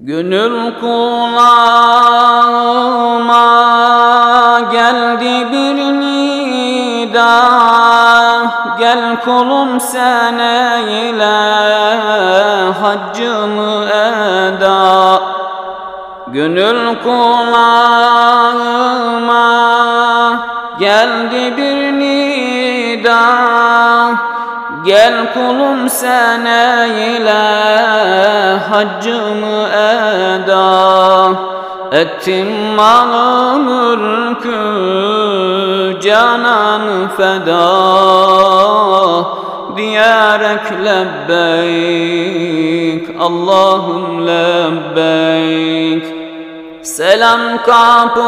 Gönül kulağıma geldi bir nida Gel kulum sen eyle haccımı eda. Gönül kulağıma geldi bir nida Gel kulum sen eyle haccımı eda Ettim malı mülkü canan feda Diyerek lebbeyk Allahum lebbeyk. Selam kapısından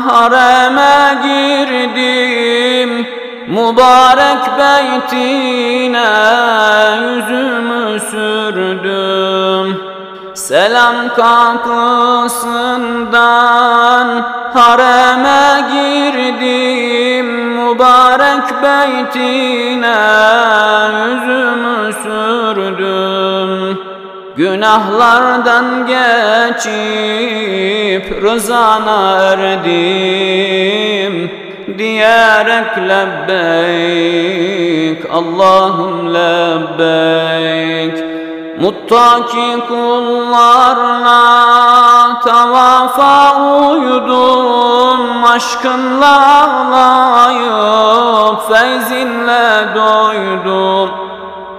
hareme girdim Mübarek beytine Selam kapısından hareme girdim. Mübarek beytine yüzümü sürdüm. Günahlardan geçip rızana erdim. Diyerek lebbeyk Allahum lebbeyk Muttaki kullarla tavafa uydum Aşkınla ağlayıp feyzinle doydum.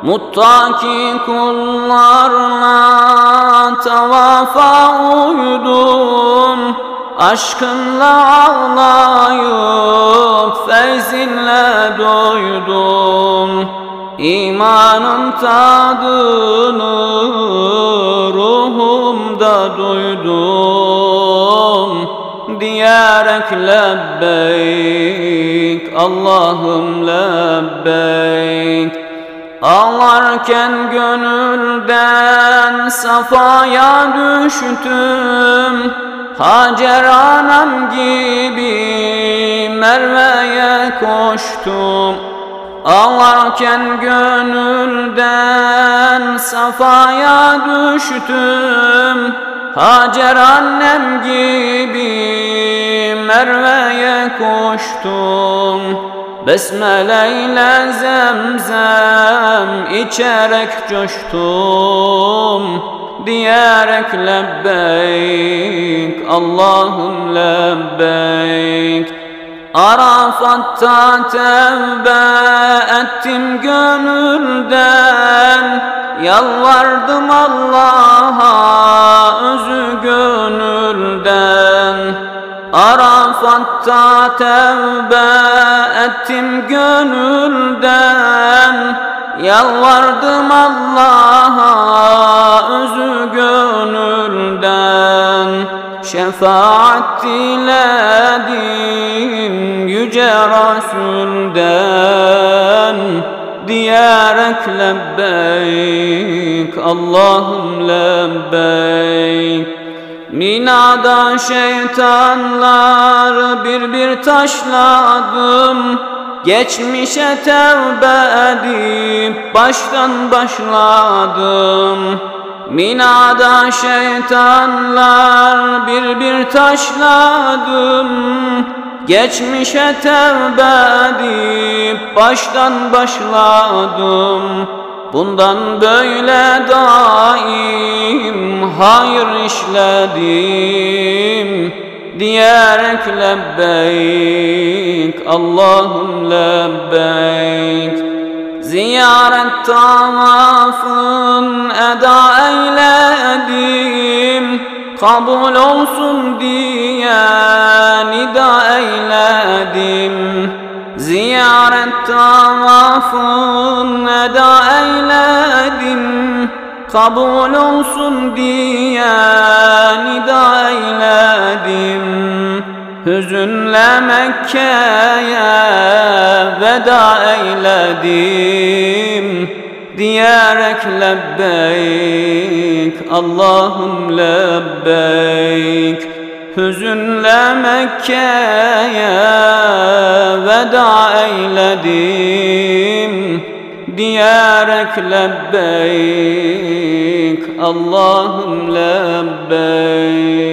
Muttaki kullarla tavafa uydum Aşkınla ağlayıp feyzinle doydum İmanın tadını ruhumda duydum. Diyerek lebbeyk Allah'ım lebbeyk. Ağlarken gönülden safaya düştüm. Hacer anam gibi Merve'ye koştum Ağlarken gönülden safaya düştüm. Hacer annem gibi Merve'ye koştum. Besmele ile zemzem içerek coştum. Diyerek lebbeyk Allahum lebbeyk Arafat'ta tevbe ettim gönülden. Yalvardım Allah'a özü gönülden. Arafat'ta tevbe ettim gönülden. Yalvardım Allah'a özü gönülden Şefaat diledim yüce Resul'den Diyerek lebbeyk Allahum lebbeyk. Minada şeytanlar bir bir taşladım. Geçmişe tevbe edip baştan başladım Minada şeytanlar bir bir taşladım. Geçmişe tevbe edip baştan başladım. Bundan böyle daim hayır işledim. Diyerek lebbeyk Allahum lebbeyk Ziyaret tavafın eda eyledim Kabul olsun diye nida eyledim Ziyaret tavafın eda eyledim Kabul olsun diye nida eyledim Hüzünle Mekke'ye veda eyledim. Diyerek lebbeyk Allahum lebbeyk. Hüzünle Mekke'ye veda eyledim. Diyerek lebbeyk Allahum lebbeyk.